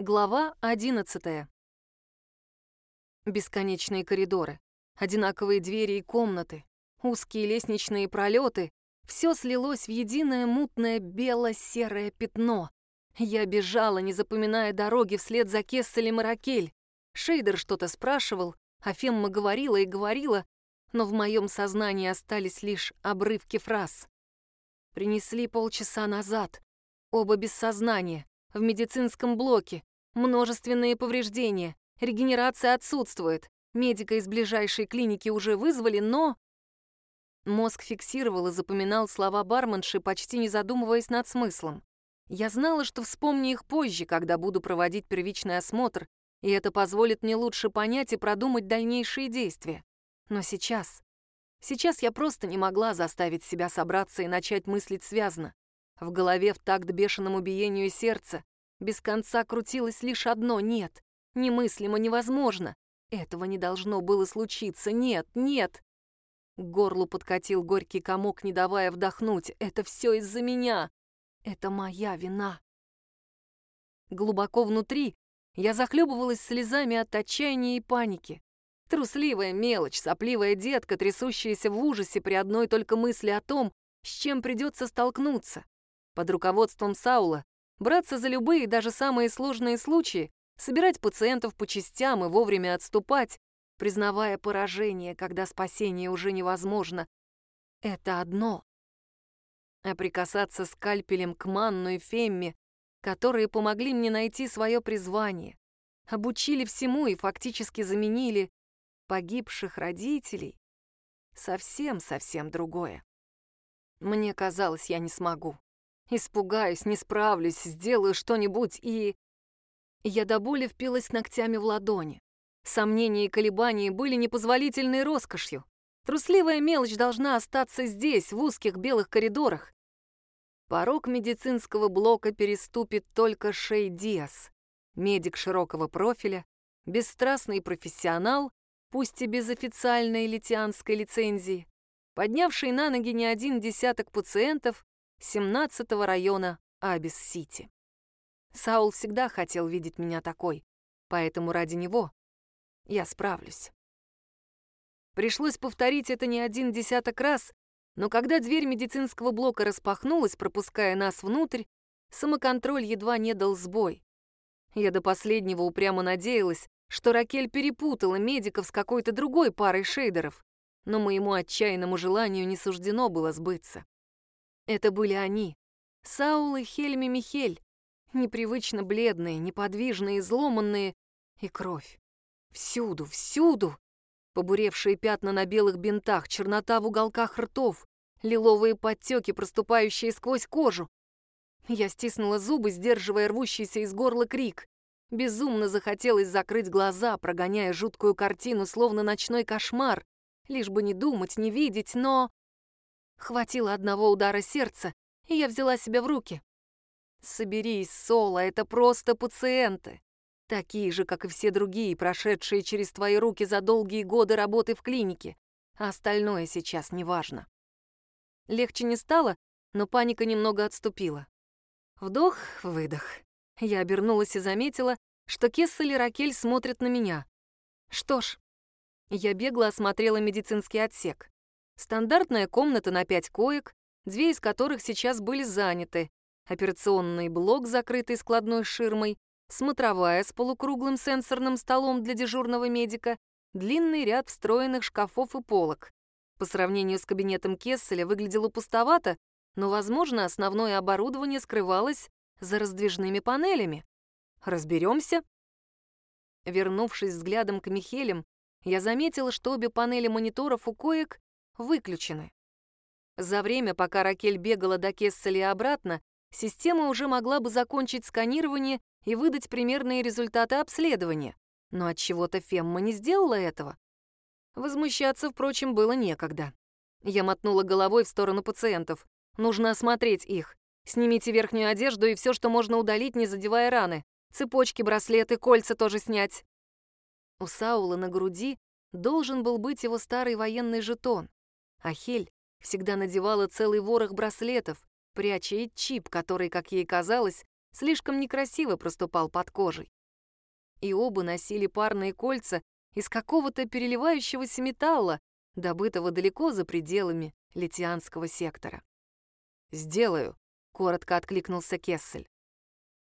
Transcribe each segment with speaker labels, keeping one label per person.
Speaker 1: Глава 11. Бесконечные коридоры, одинаковые двери и комнаты, узкие лестничные пролеты — все слилось в единое мутное бело-серое пятно. Я бежала, не запоминая дороги вслед за Кесселем и Ракель. Шейдер что-то спрашивал, а Фемма говорила и говорила, но в моем сознании остались лишь обрывки фраз. Принесли полчаса назад. Оба без сознания, в медицинском блоке, Множественные повреждения, регенерация отсутствует. Медика из ближайшей клиники уже вызвали, но... Мозг фиксировал и запоминал слова барменши, почти не задумываясь над смыслом. Я знала, что вспомню их позже, когда буду проводить первичный осмотр, и это позволит мне лучше понять и продумать дальнейшие действия. Но сейчас... Сейчас я просто не могла заставить себя собраться и начать мыслить связно. В голове в такт бешеному биению сердца без конца крутилось лишь одно «нет». Немыслимо, невозможно. Этого не должно было случиться. Нет, нет. К горлу подкатил горький комок, не давая вдохнуть. Это все из-за меня. Это моя вина. Глубоко внутри я захлебывалась слезами от отчаяния и паники. Трусливая мелочь, сопливая детка, трясущаяся в ужасе при одной только мысли о том, с чем придется столкнуться. Под руководством Саула браться за любые, даже самые сложные случаи, собирать пациентов по частям и вовремя отступать, признавая поражение, когда спасение уже невозможно. Это одно. А прикасаться скальпелем к Манну и Фемме, которые помогли мне найти свое призвание, обучили всему и фактически заменили погибших родителей, совсем-совсем другое. Мне казалось, я не смогу. Испугаюсь, не справлюсь, сделаю что-нибудь и... Я до боли впилась ногтями в ладони. Сомнения и колебания были непозволительной роскошью. Трусливая мелочь должна остаться здесь, в узких белых коридорах. Порог медицинского блока переступит только Шей Диас, медик широкого профиля, бесстрастный профессионал, пусть и без официальной литианской лицензии, поднявший на ноги не один десяток пациентов 17-го района Абис-Сити. Саул всегда хотел видеть меня такой, поэтому ради него я справлюсь. Пришлось повторить это не один десяток раз, но когда дверь медицинского блока распахнулась, пропуская нас внутрь, самоконтроль едва не дал сбой. Я до последнего упрямо надеялась, что Ракель перепутала медиков с какой-то другой парой шейдеров, но моему отчаянному желанию не суждено было сбыться. Это были они, Саул и Хельми Михель, непривычно бледные, неподвижные, изломанные, и кровь. Всюду, всюду. Побуревшие пятна на белых бинтах, чернота в уголках ртов, лиловые подтеки, проступающие сквозь кожу. Я стиснула зубы, сдерживая рвущийся из горла крик. Безумно захотелось закрыть глаза, прогоняя жуткую картину, словно ночной кошмар, лишь бы не думать, не видеть, но... Хватило одного удара сердца, и я взяла себя в руки. Соберись, Соло, это просто пациенты. Такие же, как и все другие, прошедшие через твои руки за долгие годы работы в клинике. А остальное сейчас неважно. Легче не стало, но паника немного отступила. Вдох, выдох. Я обернулась и заметила, что Кессель и Ракель смотрят на меня. Что ж, я бегло осмотрела медицинский отсек. Стандартная комната на пять коек, две из которых сейчас были заняты, операционный блок, закрытый складной ширмой, смотровая с полукруглым сенсорным столом для дежурного медика, длинный ряд встроенных шкафов и полок. По сравнению с кабинетом Кесселя выглядело пустовато, но, возможно, основное оборудование скрывалось за раздвижными панелями. Разберемся. Вернувшись взглядом к Михелям, я заметила, что обе панели мониторов у коек выключены. За время, пока Ракель бегала до Кесселя и обратно, система уже могла бы закончить сканирование и выдать примерные результаты обследования. Но от чего-то Фемма не сделала этого. Возмущаться, впрочем, было некогда. Я мотнула головой в сторону пациентов. Нужно осмотреть их. Снимите верхнюю одежду и все, что можно удалить, не задевая раны. Цепочки, браслеты, кольца тоже снять. У Саула на груди должен был быть его старый военный жетон. А Хель всегда надевала целый ворох браслетов, пряча и чип, который, как ей казалось, слишком некрасиво проступал под кожей. И оба носили парные кольца из какого-то переливающегося металла, добытого далеко за пределами Литианского сектора. «Сделаю», — коротко откликнулся Кессель.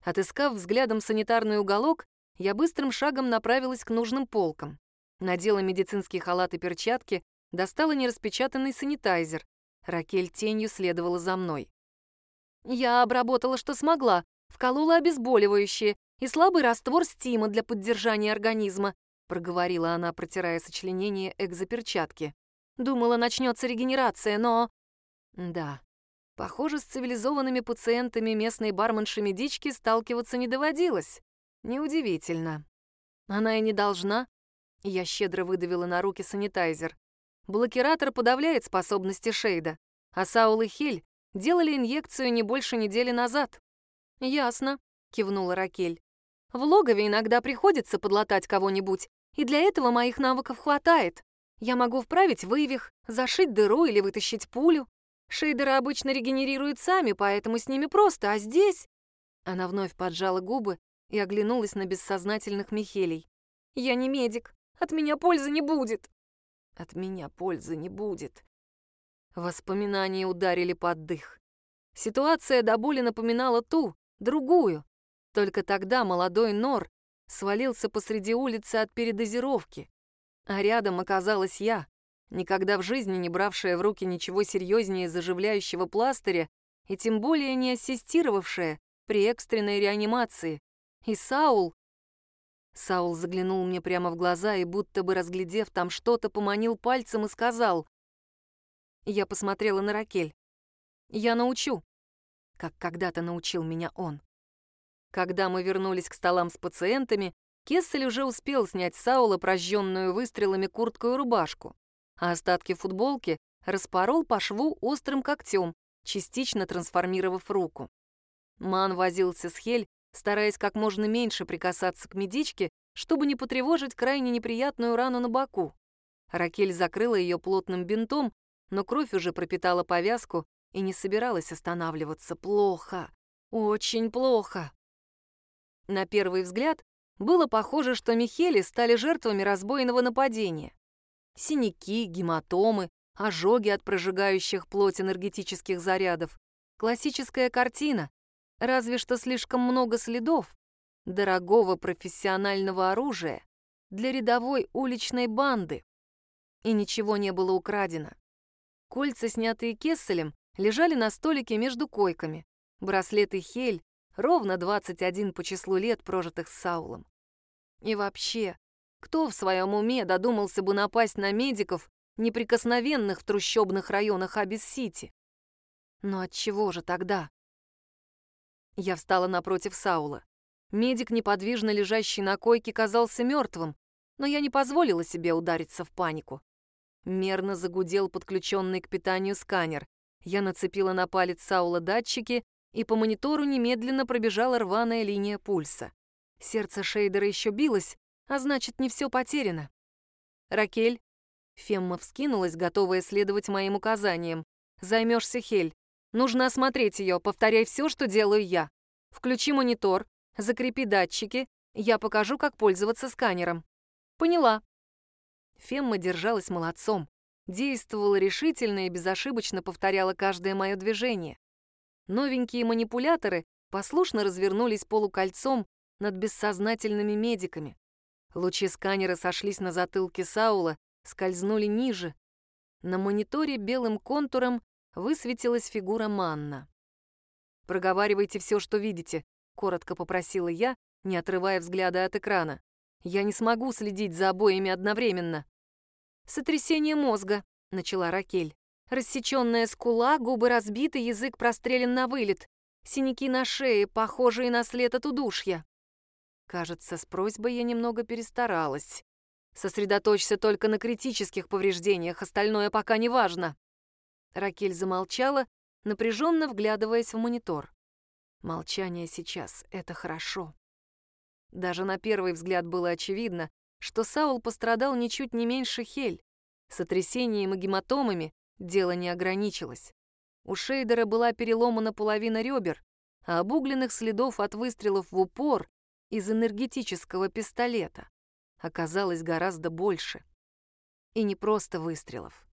Speaker 1: Отыскав взглядом санитарный уголок, я быстрым шагом направилась к нужным полкам. Надела медицинский халат и перчатки, достала нераспечатанный санитайзер. Ракель тенью следовала за мной. Я обработала, что смогла, вколола обезболивающее и слабый раствор стима для поддержания организма, проговорила она, протирая сочленение экзоперчатки. Думала, начнется регенерация, но... Да, похоже, с цивилизованными пациентами местной барменши-медички сталкиваться не доводилось. Неудивительно. Она и не должна. Я щедро выдавила на руки санитайзер. Блокиратор подавляет способности Шейда, а Саул и Хиль делали инъекцию не больше недели назад. «Ясно», — кивнула Ракель. «В логове иногда приходится подлатать кого-нибудь, и для этого моих навыков хватает. Я могу вправить вывих, зашить дыру или вытащить пулю. Шейдеры обычно регенерируют сами, поэтому с ними просто, а здесь...» Она вновь поджала губы и оглянулась на бессознательных Михелей. «Я не медик, от меня пользы не будет!» «От меня пользы не будет!» Воспоминания ударили под дых. Ситуация до боли напоминала ту, другую. Только тогда молодой Нор свалился посреди улицы от передозировки. А рядом оказалась я, никогда в жизни не бравшая в руки ничего серьезнее заживляющего пластыря и тем более не ассистировавшая при экстренной реанимации. И Саул... Саул заглянул мне прямо в глаза и, будто бы разглядев там что-то, поманил пальцем и сказал. Я посмотрела на Ракель. «Я научу», как когда-то научил меня он. Когда мы вернулись к столам с пациентами, Кессель уже успел снять Саула прожженную выстрелами куртку и рубашку, а остатки футболки распорол по шву острым когтем, частично трансформировав руку. Ман возился с Хель, стараясь как можно меньше прикасаться к медичке, чтобы не потревожить крайне неприятную рану на боку. Ракель закрыла ее плотным бинтом, но кровь уже пропитала повязку и не собиралась останавливаться. Плохо, очень плохо. На первый взгляд было похоже, что Михели стали жертвами разбойного нападения. Синяки, гематомы, ожоги от прожигающих плоть энергетических зарядов. Классическая картина, разве что слишком много следов дорогого профессионального оружия для рядовой уличной банды. И ничего не было украдено. Кольца, снятые Кесселем, лежали на столике между койками. Браслеты Хель, ровно 21 по числу лет, прожитых с Саулом. И вообще, кто в своем уме додумался бы напасть на медиков, неприкосновенных в трущобных районах Абис-Сити? Но от чего же тогда? Я встала напротив Саула. Медик, неподвижно лежащий на койке, казался мертвым, но я не позволила себе удариться в панику. Мерно загудел подключенный к питанию сканер. Я нацепила на палец Саула датчики, и по монитору немедленно пробежала рваная линия пульса. Сердце Шейдера еще билось, а значит, не все потеряно. «Ракель?» Фемма вскинулась, готовая следовать моим указаниям. «Займешься Хель. Нужно осмотреть ее, повторяй все, что делаю я. Включи монитор, закрепи датчики, я покажу, как пользоваться сканером». «Поняла». Фемма держалась молодцом действовала решительно и безошибочно повторяла каждое мое движение. Новенькие манипуляторы послушно развернулись полукольцом над бессознательными медиками. Лучи сканера сошлись на затылке Саула, скользнули ниже. На мониторе белым контуром высветилась фигура Манна. «Проговаривайте все, что видите», — коротко попросила я, не отрывая взгляда от экрана. «Я не смогу следить за обоими одновременно». «Сотрясение мозга», — начала Ракель. «Рассеченная скула, губы разбиты, язык прострелен на вылет. Синяки на шее, похожие на след от удушья». Кажется, с просьбой я немного перестаралась. Сосредоточься только на критических повреждениях, остальное пока не важно. Ракель замолчала, напряженно вглядываясь в монитор. Молчание сейчас — это хорошо. Даже на первый взгляд было очевидно, что Саул пострадал ничуть не меньше Хель. Сотрясением и гематомами дело не ограничилось. У Шейдера была переломана половина ребер, а обугленных следов от выстрелов в упор из энергетического пистолета оказалось гораздо больше. И не просто выстрелов.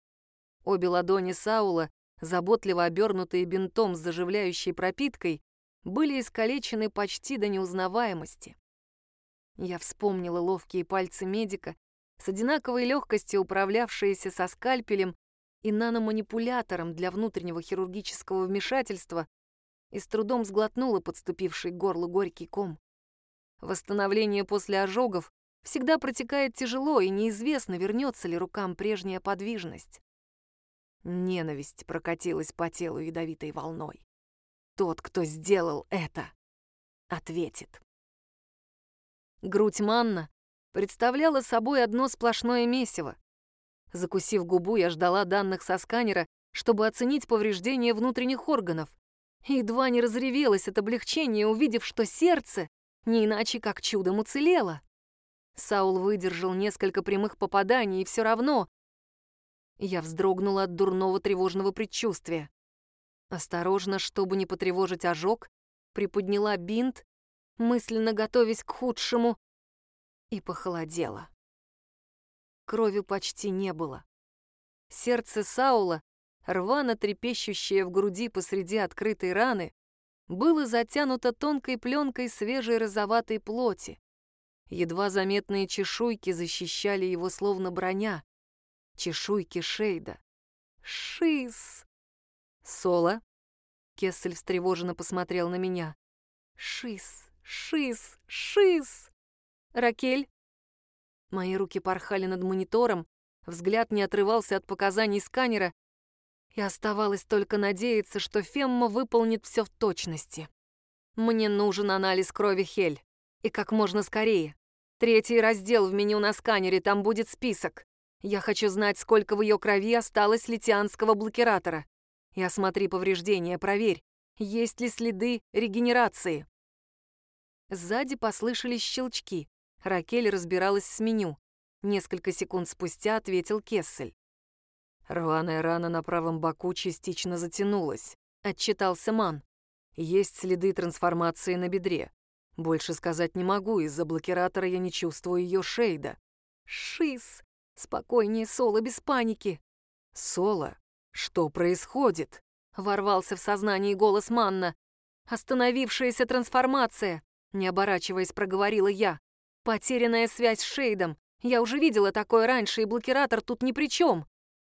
Speaker 1: Обе ладони Саула, заботливо обернутые бинтом с заживляющей пропиткой, были искалечены почти до неузнаваемости. Я вспомнила ловкие пальцы медика, с одинаковой легкостью управлявшиеся со скальпелем и наноманипулятором для внутреннего хирургического вмешательства, и с трудом сглотнула подступивший к горлу горький ком. Восстановление после ожогов всегда протекает тяжело, и неизвестно, вернется ли рукам прежняя подвижность. Ненависть прокатилась по телу ядовитой волной. Тот, кто сделал это, ответит. Грудь Манна представляла собой одно сплошное месиво. Закусив губу, я ждала данных со сканера, чтобы оценить повреждения внутренних органов. И едва не разревелась от облегчения, увидев, что сердце не иначе как чудом уцелело. Саул выдержал несколько прямых попаданий, и все равно я вздрогнула от дурного тревожного предчувствия. Осторожно, чтобы не потревожить ожог, приподняла бинт, мысленно готовясь к худшему, и похолодела. Крови почти не было. Сердце Саула, рвано трепещущее в груди посреди открытой раны, было затянуто тонкой пленкой свежей розоватой плоти. Едва заметные чешуйки защищали его словно броня чешуйки Шейда. «Шиз!» «Соло?» Кессель встревоженно посмотрел на меня. «Шиз! Шиз! Шиз!» «Ракель?» Мои руки порхали над монитором, взгляд не отрывался от показаний сканера, и оставалось только надеяться, что Фемма выполнит все в точности. Мне нужен анализ крови Хель. И как можно скорее. Третий раздел в меню на сканере, там будет список. Я хочу знать, сколько в ее крови осталось литианского блокиратора. И осмотри повреждения, проверь, есть ли следы регенерации. Сзади послышались щелчки. Ракель разбиралась с меню. Несколько секунд спустя ответил Кессель. Рваная рана на правом боку частично затянулась, отчитался Ман. Есть следы трансформации на бедре. Больше сказать не могу, из-за блокиратора я не чувствую ее шейда. Шиз! Спокойнее, Соло, без паники. Соло, что происходит? Ворвался в сознание голос Манна. Остановившаяся трансформация. Не оборачиваясь, проговорила я. Потерянная связь с Шейдом. Я уже видела такое раньше, и блокиратор тут ни при чем.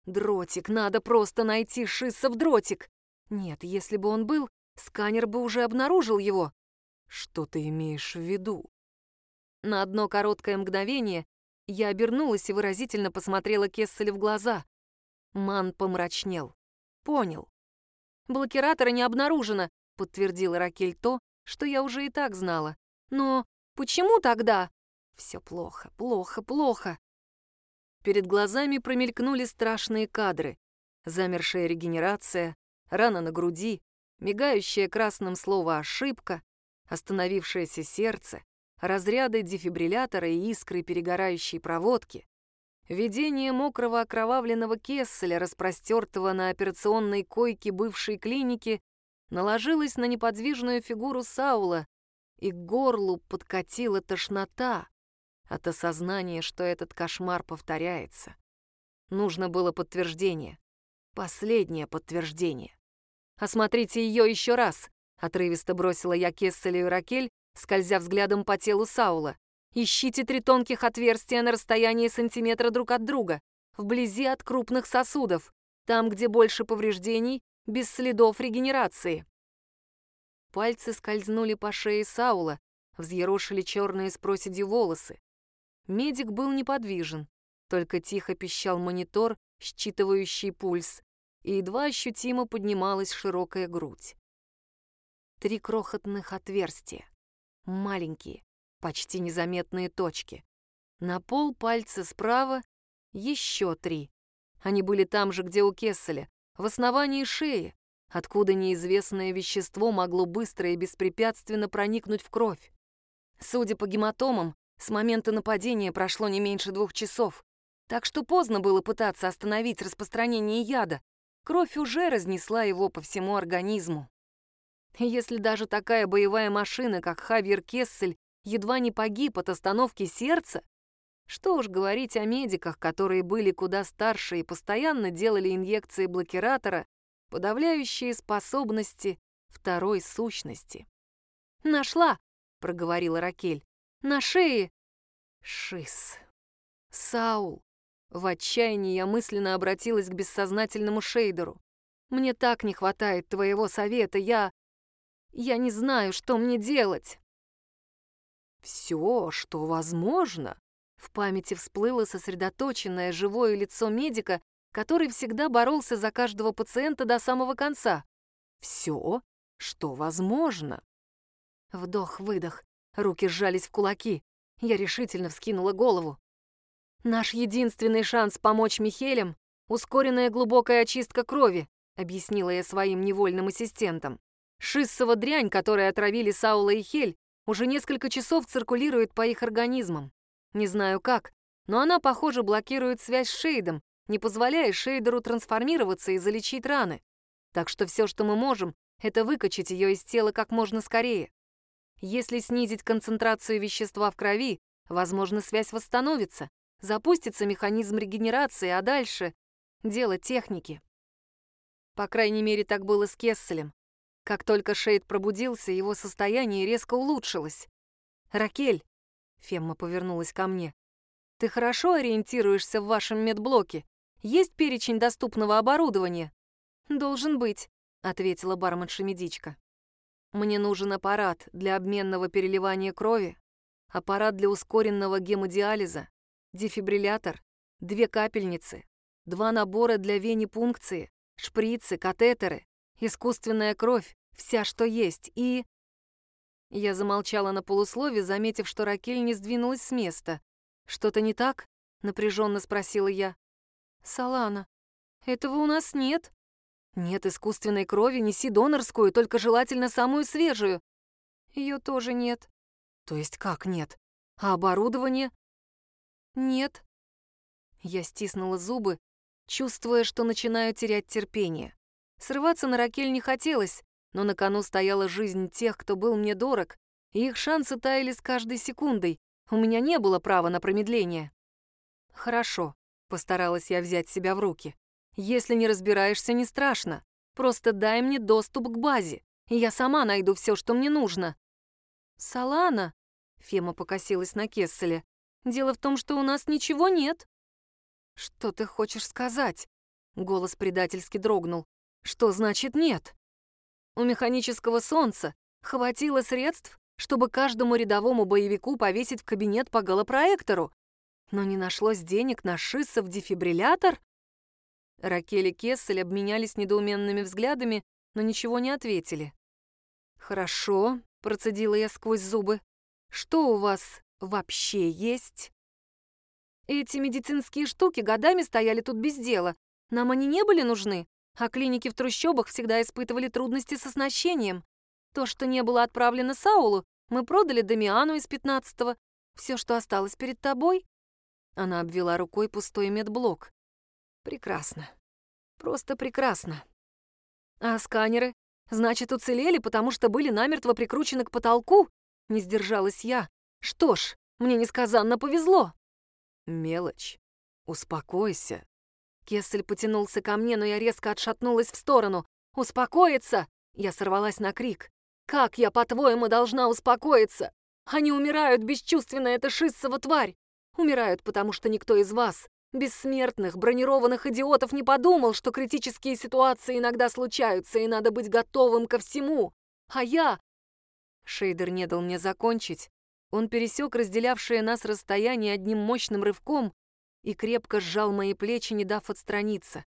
Speaker 1: Дротик, надо просто найти Шисса в дротик. Нет, если бы он был, сканер бы уже обнаружил его. Что ты имеешь в виду? На одно короткое мгновение я обернулась и выразительно посмотрела Кесселю в глаза. Ман помрачнел. Понял. «Блокиратора не обнаружено», — подтвердила Ракель то, что я уже и так знала. «Но почему тогда?» «Все плохо, плохо, плохо». Перед глазами промелькнули страшные кадры. Замершая регенерация, рана на груди, мигающее красным слово «ошибка», остановившееся сердце, разряды дефибриллятора и искры перегорающей проводки, видение мокрого окровавленного кесселя, распростертого на операционной койке бывшей клиники, наложилось на неподвижную фигуру Саула, и к горлу подкатила тошнота от осознания, что этот кошмар повторяется. Нужно было подтверждение. Последнее подтверждение. «Осмотрите ее еще раз», — отрывисто бросила я Кесселю и Ракель, скользя взглядом по телу Саула. Ищите три тонких отверстия на расстоянии сантиметра друг от друга, вблизи от крупных сосудов, там, где больше повреждений, без следов регенерации. Пальцы скользнули по шее Саула, взъерошили черные с проседью волосы. Медик был неподвижен, только тихо пищал монитор, считывающий пульс, и едва ощутимо поднималась широкая грудь. Три крохотных отверстия маленькие, почти незаметные точки. На пол пальца справа еще три. Они были там же, где у Кесселя, в основании шеи, откуда неизвестное вещество могло быстро и беспрепятственно проникнуть в кровь. Судя по гематомам, с момента нападения прошло не меньше двух часов, так что поздно было пытаться остановить распространение яда. Кровь уже разнесла его по всему организму. Если даже такая боевая машина, как Хавьер Кессель, едва не погиб от остановки сердца, что уж говорить о медиках, которые были куда старше и постоянно делали инъекции блокиратора, подавляющие способности второй сущности. «Нашла!» — проговорила Ракель. «На шее!» «Шиз! Саул!» В отчаянии я мысленно обратилась к бессознательному Шейдеру. «Мне так не хватает твоего совета, я... Я не знаю, что мне делать!» «Все, что возможно!» В памяти всплыло сосредоточенное живое лицо медика, который всегда боролся за каждого пациента до самого конца. «Все, что возможно!» Вдох-выдох, руки сжались в кулаки. Я решительно вскинула голову. «Наш единственный шанс помочь Михелям — ускоренная глубокая очистка крови», объяснила я своим невольным ассистентам. Шиссова дрянь, которой отравили Саула и Хель, уже несколько часов циркулирует по их организмам. Не знаю как, но она, похоже, блокирует связь с Шейдом, не позволяя Шейдеру трансформироваться и залечить раны. Так что все, что мы можем, это выкачать ее из тела как можно скорее. Если снизить концентрацию вещества в крови, возможно, связь восстановится, запустится механизм регенерации, а дальше — дело техники. По крайней мере, так было с Кесселем. Как только Шейд пробудился, его состояние резко улучшилось. «Ракель», — Фемма повернулась ко мне, — «ты хорошо ориентируешься в вашем медблоке? Есть перечень доступного оборудования?» «Должен быть», — ответила барменша-медичка. «Мне нужен аппарат для обменного переливания крови, аппарат для ускоренного гемодиализа, дефибриллятор, две капельницы, два набора для венипункции, шприцы, катетеры, искусственная кровь, вся, что есть, и...» Я замолчала на полуслове, заметив, что Ракель не сдвинулась с места. «Что-то не так?» — напряженно спросила я. «Салана, этого у нас нет». «Нет искусственной крови, неси донорскую, только желательно самую свежую». Ее тоже нет». «То есть как нет? А оборудование?» «Нет». Я стиснула зубы, чувствуя, что начинаю терять терпение. Срываться на Ракель не хотелось, но на кону стояла жизнь тех, кто был мне дорог, и их шансы таяли с каждой секундой. У меня не было права на промедление. «Хорошо», — постаралась я взять себя в руки. «Если не разбираешься, не страшно. Просто дай мне доступ к базе, и я сама найду все, что мне нужно». «Салана», — Фема покосилась на Кесселе, — «дело в том, что у нас ничего нет». «Что ты хочешь сказать?» — голос предательски дрогнул. Что значит нет? У механического солнца хватило средств, чтобы каждому рядовому боевику повесить в кабинет по голопроектору, но не нашлось денег на шиссов дефибриллятор? Ракель и Кессель обменялись недоуменными взглядами, но ничего не ответили. «Хорошо», — процедила я сквозь зубы. «Что у вас вообще есть?» «Эти медицинские штуки годами стояли тут без дела. Нам они не были нужны?» А клиники в трущобах всегда испытывали трудности с оснащением. То, что не было отправлено Саулу, мы продали Дамиану из пятнадцатого. Все, что осталось перед тобой. Она обвела рукой пустой медблок. Прекрасно. Просто прекрасно. А сканеры? Значит, уцелели, потому что были намертво прикручены к потолку? Не сдержалась я. Что ж, мне несказанно повезло. Мелочь. Успокойся. Кессель потянулся ко мне, но я резко отшатнулась в сторону. «Успокоиться!» Я сорвалась на крик. «Как я, по-твоему, должна успокоиться? Они умирают, бесчувственная эта шиссова тварь! Умирают, потому что никто из вас, бессмертных, бронированных идиотов, не подумал, что критические ситуации иногда случаются, и надо быть готовым ко всему. А я...» Шейдер не дал мне закончить. Он пересек разделявшее нас расстояние одним мощным рывком и крепко сжал мои плечи, не дав отстраниться.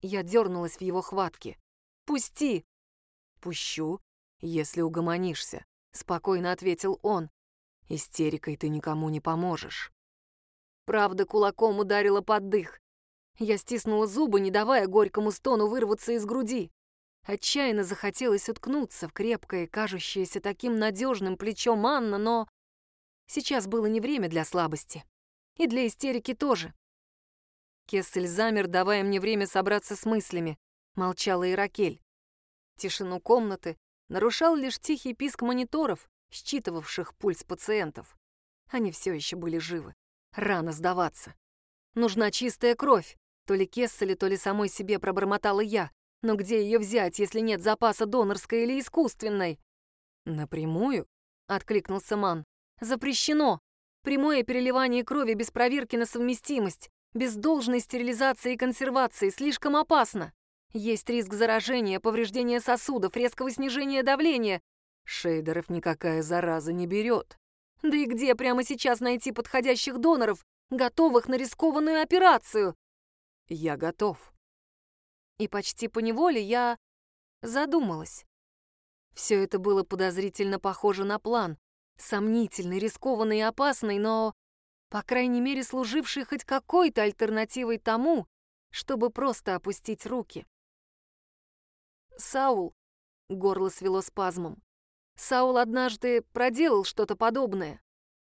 Speaker 1: Я дернулась в его хватке. «Пусти!» «Пущу, если угомонишься», — спокойно ответил он. «Истерикой ты никому не поможешь». Правда кулаком ударила под дых. Я стиснула зубы, не давая горькому стону вырваться из груди. Отчаянно захотелось уткнуться в крепкое, кажущееся таким надежным плечо Манна, но сейчас было не время для слабости. И для истерики тоже. Кессель замер, давая мне время собраться с мыслями. Молчала и Ракель. Тишину комнаты нарушал лишь тихий писк мониторов, считывавших пульс пациентов. Они все еще были живы. Рано сдаваться. Нужна чистая кровь. То ли Кесселе, то ли самой себе пробормотала я. Но где ее взять, если нет запаса донорской или искусственной? Напрямую? Откликнулся Ман. Запрещено. Прямое переливание крови без проверки на совместимость, без должной стерилизации и консервации слишком опасно. Есть риск заражения, повреждения сосудов, резкого снижения давления. Шейдеров никакая зараза не берет. Да и где прямо сейчас найти подходящих доноров, готовых на рискованную операцию? Я готов. И почти поневоле я задумалась. Все это было подозрительно похоже на план. Сомнительный, рискованный и опасный, но, по крайней мере, служивший хоть какой-то альтернативой тому, чтобы просто опустить руки. Саул, горло свело спазмом. Саул однажды проделал что-то подобное.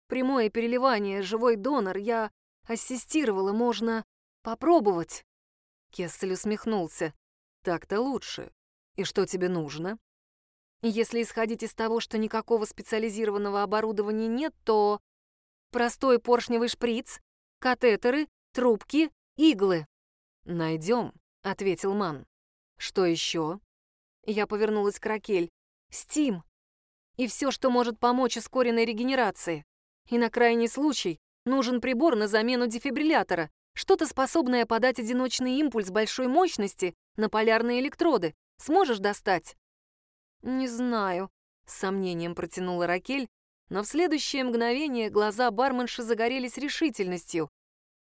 Speaker 1: Прямое переливание, живой донор, я ассистировала, можно попробовать. Кессель усмехнулся. Так-то лучше. И что тебе нужно? Если исходить из того, что никакого специализированного оборудования нет, то простой поршневый шприц, катетеры, трубки, иглы. Найдем, ответил Ман. Что еще? Я повернулась к Ракель. Стим. И все, что может помочь ускоренной регенерации. И на крайний случай нужен прибор на замену дефибриллятора, что-то способное подать одиночный импульс большой мощности на полярные электроды. Сможешь достать? «Не знаю», — с сомнением протянула Ракель, но в следующее мгновение глаза барменши загорелись решительностью.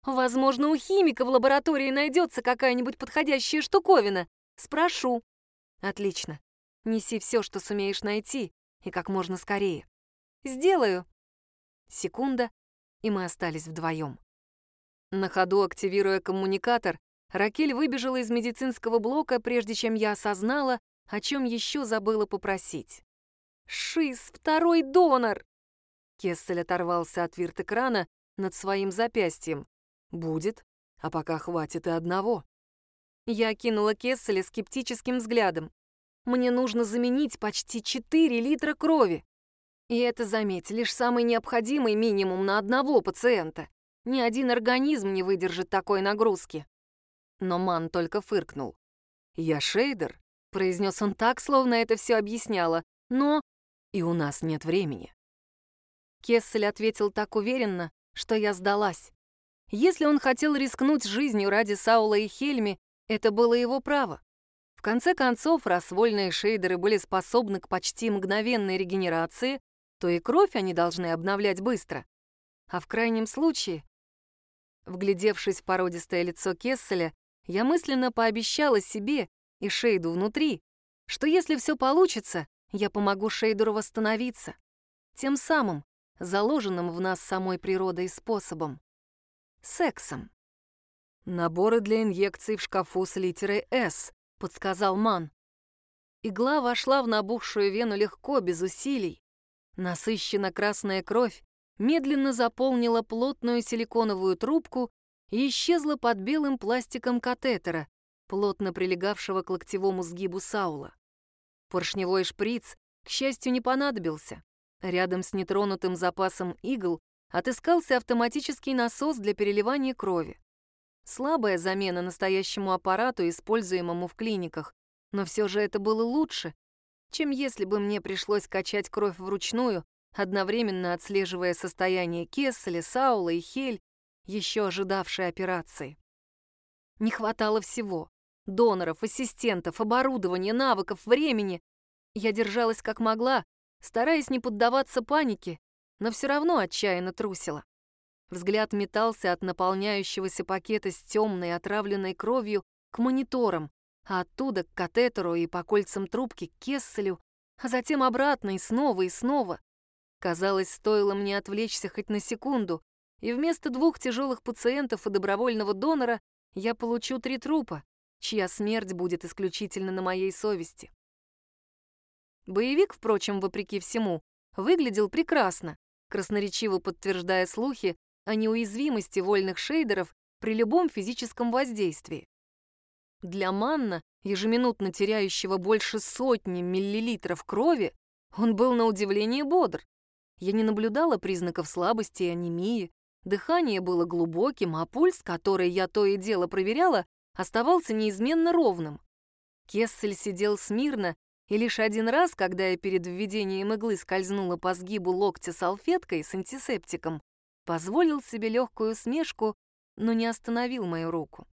Speaker 1: «Возможно, у химика в лаборатории найдется какая-нибудь подходящая штуковина. Спрошу». «Отлично. Неси все, что сумеешь найти, и как можно скорее». «Сделаю». Секунда, и мы остались вдвоем. На ходу активируя коммуникатор, Ракель выбежала из медицинского блока, прежде чем я осознала, о чем еще забыла попросить. «Шиз, второй донор!» Кессель оторвался от вирт-экрана над своим запястьем. «Будет, а пока хватит и одного». Я кинула Кесселя скептическим взглядом. «Мне нужно заменить почти 4 литра крови. И это, заметь, лишь самый необходимый минимум на одного пациента. Ни один организм не выдержит такой нагрузки». Но Ман только фыркнул. «Я шейдер, произнес он так, словно это все объясняло. Но и у нас нет времени. Кессель ответил так уверенно, что я сдалась. Если он хотел рискнуть жизнью ради Саула и Хельми, это было его право. В конце концов, раз вольные шейдеры были способны к почти мгновенной регенерации, то и кровь они должны обновлять быстро. А в крайнем случае... Вглядевшись в породистое лицо Кесселя, я мысленно пообещала себе и Шейду внутри, что если все получится, я помогу Шейдеру восстановиться. Тем самым, заложенным в нас самой природой способом. Сексом. «Наборы для инъекций в шкафу с литерой «С», — подсказал Ман. Игла вошла в набухшую вену легко, без усилий. Насыщенно красная кровь медленно заполнила плотную силиконовую трубку и исчезла под белым пластиком катетера, плотно прилегавшего к локтевому сгибу Саула. Поршневой шприц, к счастью, не понадобился. Рядом с нетронутым запасом игл отыскался автоматический насос для переливания крови. Слабая замена настоящему аппарату, используемому в клиниках, но все же это было лучше, чем если бы мне пришлось качать кровь вручную, одновременно отслеживая состояние Кесселя, Саула и Хель, еще ожидавшей операции. Не хватало всего доноров, ассистентов, оборудования, навыков, времени. Я держалась как могла, стараясь не поддаваться панике, но все равно отчаянно трусила. Взгляд метался от наполняющегося пакета с темной отравленной кровью к мониторам, а оттуда к катетеру и по кольцам трубки к кесселю, а затем обратно и снова и снова. Казалось, стоило мне отвлечься хоть на секунду, и вместо двух тяжелых пациентов и добровольного донора я получу три трупа, чья смерть будет исключительно на моей совести. Боевик, впрочем, вопреки всему, выглядел прекрасно, красноречиво подтверждая слухи о неуязвимости вольных шейдеров при любом физическом воздействии. Для Манна ежеминутно теряющего больше сотни миллилитров крови, он был на удивление бодр. Я не наблюдала признаков слабости и анемии, дыхание было глубоким, а пульс, который я то и дело проверяла, оставался неизменно ровным. Кессель сидел смирно, и лишь один раз, когда я перед введением иглы скользнула по сгибу локтя салфеткой с антисептиком, позволил себе легкую смешку, но не остановил мою руку.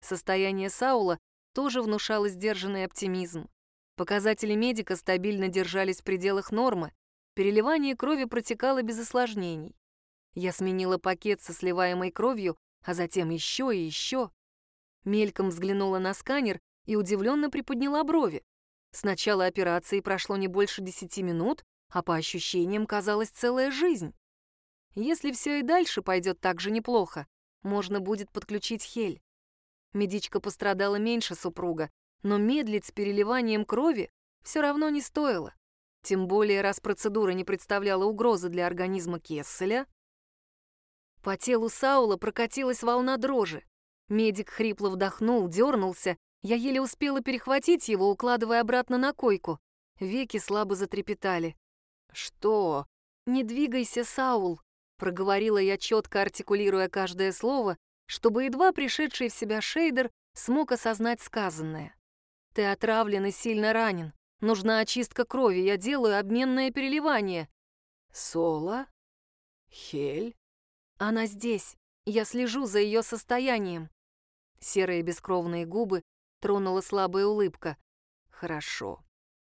Speaker 1: Состояние Саула тоже внушало сдержанный оптимизм. Показатели медика стабильно держались в пределах нормы, переливание крови протекало без осложнений. Я сменила пакет со сливаемой кровью, а затем еще и еще. Мельком взглянула на сканер и удивленно приподняла брови. С начала операции прошло не больше десяти минут, а по ощущениям казалась целая жизнь. Если все и дальше пойдет так же неплохо, можно будет подключить Хель. Медичка пострадала меньше супруга, но медлить с переливанием крови все равно не стоило. Тем более, раз процедура не представляла угрозы для организма Кесселя. По телу Саула прокатилась волна дрожи. Медик хрипло вдохнул, дернулся. Я еле успела перехватить его, укладывая обратно на койку. Веки слабо затрепетали. «Что?» «Не двигайся, Саул», — проговорила я, четко артикулируя каждое слово, чтобы едва пришедший в себя Шейдер смог осознать сказанное. «Ты отравлен и сильно ранен. Нужна очистка крови, я делаю обменное переливание». «Соло? Хель?» «Она здесь. Я слежу за ее состоянием». Серые бескровные губы тронула слабая улыбка. «Хорошо.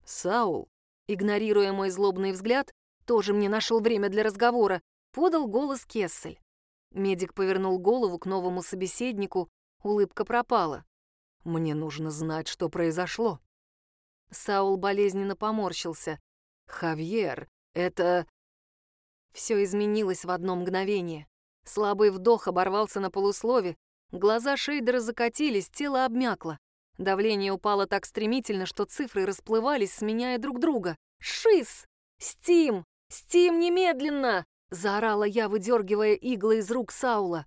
Speaker 1: Саул, игнорируя мой злобный взгляд, тоже мне нашел время для разговора, подал голос Кессель. Медик повернул голову к новому собеседнику, улыбка пропала. «Мне нужно знать, что произошло». Саул болезненно поморщился. «Хавьер, это...» Все изменилось в одно мгновение. Слабый вдох оборвался на полуслове, глаза Шейдера закатились, тело обмякло. Давление упало так стремительно, что цифры расплывались, сменяя друг друга. «Шиз! Стим! Стим немедленно!» Заорала я, выдергивая иглы из рук Саула.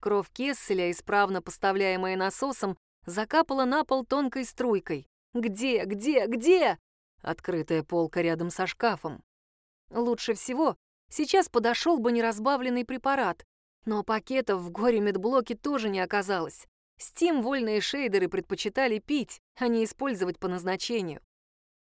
Speaker 1: Кровь Кесселя, исправно поставляемая насосом, закапала на пол тонкой струйкой. «Где? Где? Где?» Открытая полка рядом со шкафом. Лучше всего сейчас подошел бы неразбавленный препарат, но пакетов в горе медблоке тоже не оказалось. Стим вольные шейдеры предпочитали пить, а не использовать по назначению.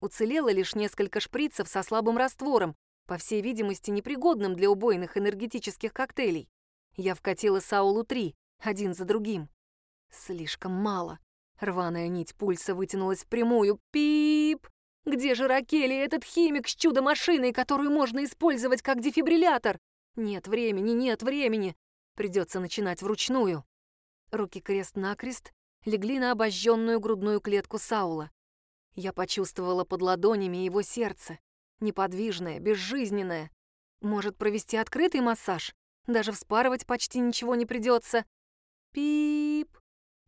Speaker 1: Уцелело лишь несколько шприцев со слабым раствором, по всей видимости, непригодным для убойных энергетических коктейлей. Я вкатила Саулу три, один за другим. Слишком мало. Рваная нить пульса вытянулась впрямую. Пип! Где же Ракели, этот химик с чудо-машиной, которую можно использовать как дефибриллятор? Нет времени, нет времени. Придется начинать вручную. Руки крест-накрест легли на обожженную грудную клетку Саула. Я почувствовала под ладонями его сердце неподвижная, безжизненная. Может провести открытый массаж? Даже вспарывать почти ничего не придется. Пип!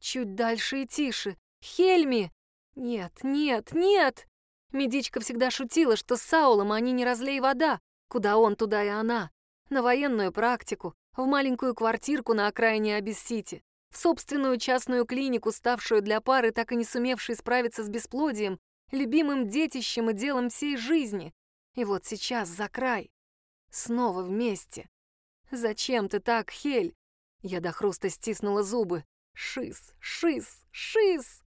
Speaker 1: Чуть дальше и тише. Хельми! Нет, нет, нет! Медичка всегда шутила, что с Саулом они не разлей вода. Куда он, туда и она. На военную практику, в маленькую квартирку на окраине Абиссити, в собственную частную клинику, ставшую для пары, так и не сумевшей справиться с бесплодием, любимым детищем и делом всей жизни. И вот сейчас за край. Снова вместе. Зачем ты так, Хель? Я до хруста стиснула зубы. Шиз, шиз, шиз.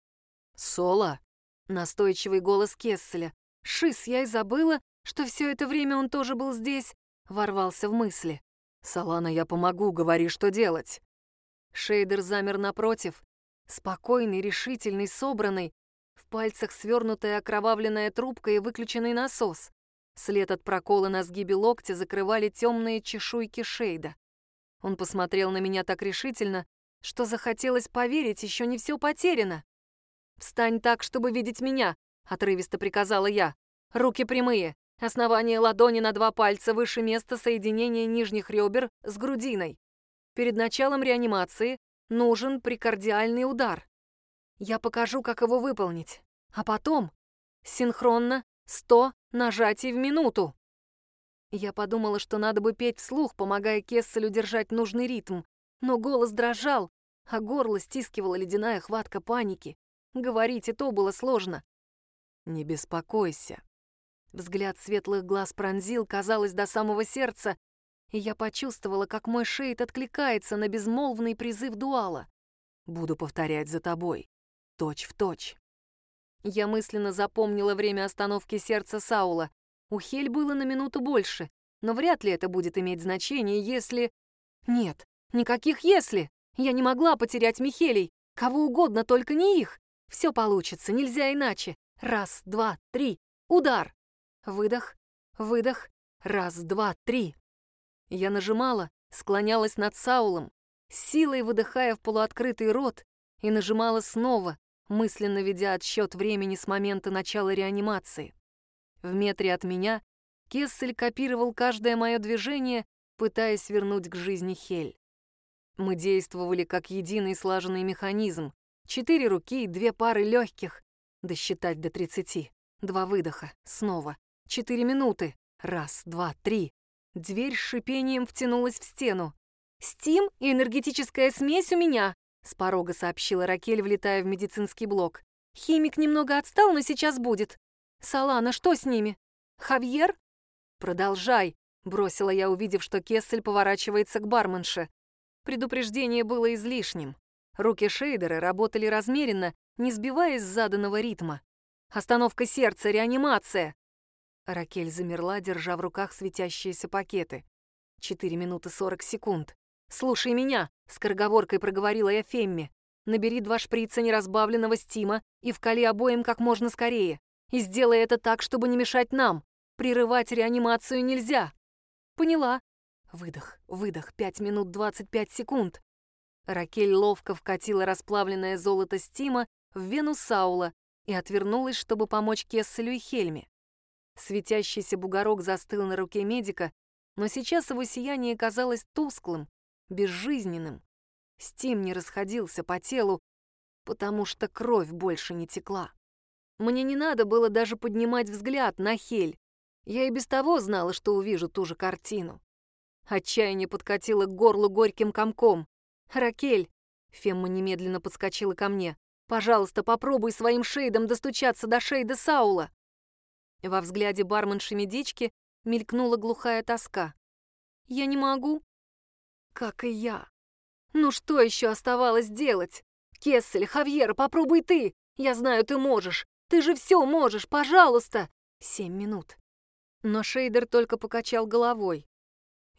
Speaker 1: Соло. Настойчивый голос Кесселя. Шиз, я и забыла, что все это время он тоже был здесь. Ворвался в мысли. Салана, я помогу, говори, что делать. Шейдер замер напротив. Спокойный, решительный, собранный. В пальцах свернутая окровавленная трубка и выключенный насос. След от прокола на сгибе локтя закрывали темные чешуйки Шейда. Он посмотрел на меня так решительно, что захотелось поверить, еще не все потеряно. «Встань так, чтобы видеть меня», — отрывисто приказала я. «Руки прямые, основание ладони на два пальца выше места соединения нижних ребер с грудиной. Перед началом реанимации нужен прикардиальный удар. Я покажу, как его выполнить. А потом, синхронно, сто нажатий в минуту. Я подумала, что надо бы петь вслух, помогая Кесселю держать нужный ритм, но голос дрожал, а горло стискивала ледяная хватка паники. Говорить и то было сложно. «Не беспокойся». Взгляд светлых глаз пронзил, казалось, до самого сердца, и я почувствовала, как мой шейд откликается на безмолвный призыв дуала. «Буду повторять за тобой. Точь в точь». Я мысленно запомнила время остановки сердца Саула. У Хель было на минуту больше, но вряд ли это будет иметь значение, если... Нет, никаких «если». Я не могла потерять Михелей, кого угодно, только не их. Все получится, нельзя иначе. Раз, два, три. Удар. Выдох, выдох. Раз, два, три. Я нажимала, склонялась над Саулом, силой выдыхая в полуоткрытый рот, и нажимала снова, мысленно ведя отсчет времени с момента начала реанимации. В метре от меня Кессель копировал каждое мое движение, пытаясь вернуть к жизни Хель. Мы действовали как единый слаженный механизм. Четыре руки, две пары легких. Досчитать до тридцати. Два выдоха. Снова. Четыре минуты. Раз, два, три. Дверь с шипением втянулась в стену. «Стим и энергетическая смесь у меня», с порога сообщила Ракель, влетая в медицинский блок. «Химик немного отстал, но сейчас будет. Салана, что с ними? Хавьер?» «Продолжай», — бросила я, увидев, что Кессель поворачивается к барменше. Предупреждение было излишним. Руки Шейдера работали размеренно, не сбиваясь с заданного ритма. «Остановка сердца, реанимация!» Ракель замерла, держа в руках светящиеся пакеты. Четыре минуты сорок секунд. «Слушай меня», — скороговоркой проговорила я Фемме. «Набери два шприца неразбавленного стима и вкали обоим как можно скорее. И сделай это так, чтобы не мешать нам. Прерывать реанимацию нельзя». «Поняла». Выдох, выдох, пять минут двадцать пять секунд. Ракель ловко вкатила расплавленное золото стима в вену Саула и отвернулась, чтобы помочь Кесселю и Хельме. Светящийся бугорок застыл на руке медика, но сейчас его сияние казалось тусклым, безжизненным. Стим не расходился по телу, потому что кровь больше не текла. Мне не надо было даже поднимать взгляд на Хель. Я и без того знала, что увижу ту же картину. Отчаяние подкатило к горлу горьким комком. «Ракель!» — Фемма немедленно подскочила ко мне. «Пожалуйста, попробуй своим шейдом достучаться до шейда Саула!» Во взгляде барменши-медички мелькнула глухая тоска. «Я не могу», как и я. Ну что еще оставалось делать? Кессель, Хавьер, попробуй ты. Я знаю, ты можешь. Ты же все можешь, пожалуйста. Семь минут. Но Шейдер только покачал головой.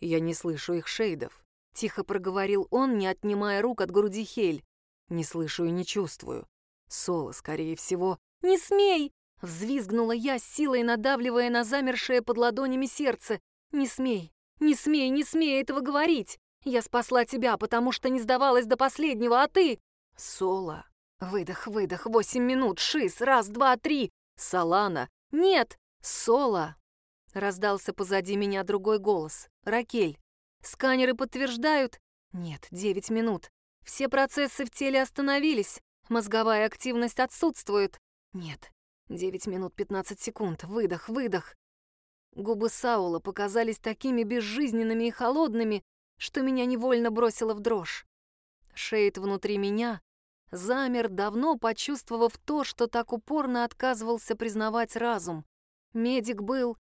Speaker 1: Я не слышу их шейдов. Тихо проговорил он, не отнимая рук от груди Хель. Не слышу и не чувствую. Соло, скорее всего. «Не смей!» — взвизгнула я, силой надавливая на замершее под ладонями сердце. «Не смей! Не смей, не смей этого говорить! Я спасла тебя, потому что не сдавалась до последнего, а ты...» «Соло». Выдох, выдох, восемь минут, шиз, раз, два, три. Салана. «Нет, Соло». Раздался позади меня другой голос. Ракель. «Сканеры подтверждают?» «Нет, девять минут. Все процессы в теле остановились. Мозговая активность отсутствует?» «Нет, девять минут пятнадцать секунд. Выдох, выдох». Губы Саула показались такими безжизненными и холодными, что меня невольно бросило в дрожь. Шейд внутри меня замер, давно почувствовав то, что так упорно отказывался признавать разум. Медик был...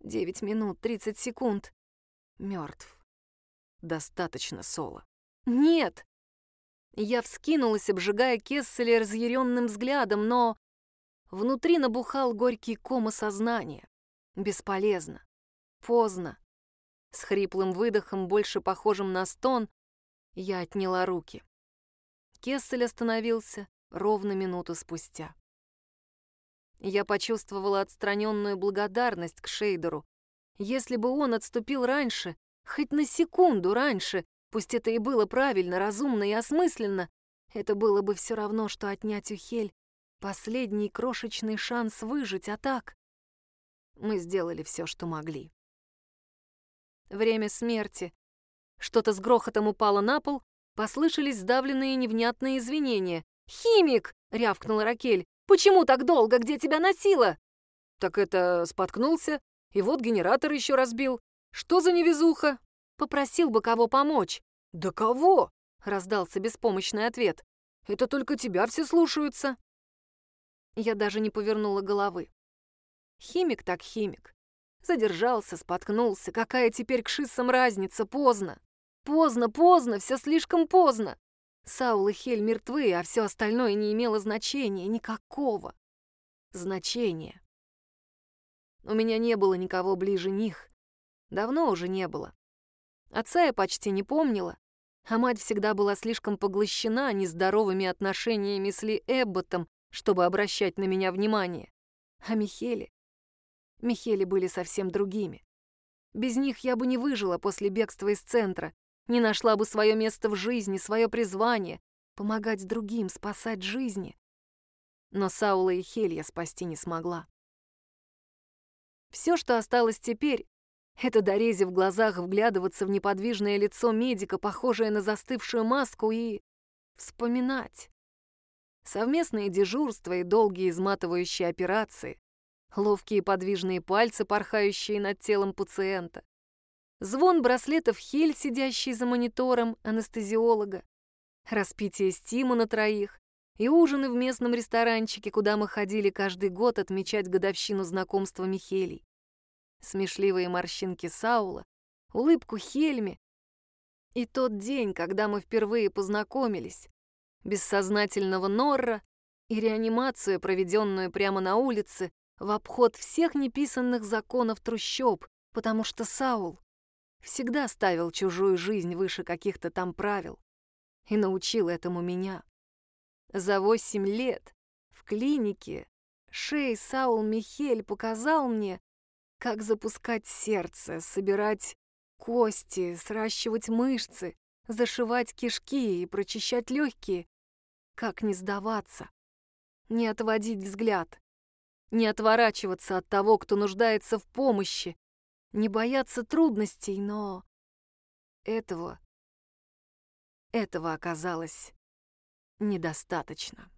Speaker 1: Девять минут, тридцать секунд. Мертв. Достаточно, Соло. Нет! Я вскинулась, обжигая Кесселя разъяренным взглядом, но... Внутри набухал горький ком осознания. Бесполезно. Поздно. С хриплым выдохом, больше похожим на стон, я отняла руки. Кессель остановился ровно минуту спустя. Я почувствовала отстраненную благодарность к Шейдеру. Если бы он отступил раньше, хоть на секунду раньше, пусть это и было правильно, разумно и осмысленно, это было бы все равно, что отнять у Хель последний крошечный шанс выжить, а так... Мы сделали все, что могли. Время смерти. Что-то с грохотом упало на пол, послышались сдавленные невнятные извинения. «Химик!» — рявкнула Ракель. «Почему так долго? Где тебя носило?» «Так это споткнулся, и вот генератор еще разбил. Что за невезуха?» «Попросил бы кого помочь». «Да кого?» — раздался беспомощный ответ. «Это только тебя все слушаются». Я даже не повернула головы. Химик так химик. Задержался, споткнулся. Какая теперь к шиссам разница? Поздно. Поздно, поздно, все слишком поздно. Саул и Хель мертвы, а все остальное не имело значения. Никакого значения. У меня не было никого ближе них. Давно уже не было. Отца я почти не помнила, а мать всегда была слишком поглощена нездоровыми отношениями с Ли Эбботом, чтобы обращать на меня внимание. А Михели? Михели были совсем другими. Без них я бы не выжила после бегства из центра, не нашла бы свое место в жизни, свое призвание, помогать другим, спасать жизни. Но Саула и Хель я спасти не смогла. Все, что осталось теперь, это дорези в глазах вглядываться в неподвижное лицо медика, похожее на застывшую маску, и вспоминать. Совместные дежурства и долгие изматывающие операции, ловкие подвижные пальцы, порхающие над телом пациента, звон браслетов Хель, сидящий за монитором анестезиолога, распитие стима на троих и ужины в местном ресторанчике, куда мы ходили каждый год отмечать годовщину знакомства Михелей смешливые морщинки Саула, улыбку Хельми. И тот день, когда мы впервые познакомились, бессознательного Норра и реанимацию, проведенную прямо на улице, в обход всех неписанных законов трущоб, потому что Саул всегда ставил чужую жизнь выше каких-то там правил и научил этому меня. За восемь лет в клинике Шей Саул Михель показал мне, как запускать сердце, собирать кости, сращивать мышцы, зашивать кишки и прочищать легкие. Как не сдаваться, не отводить взгляд, не отворачиваться от того, кто нуждается в помощи, не бояться трудностей, но этого, этого оказалось недостаточно.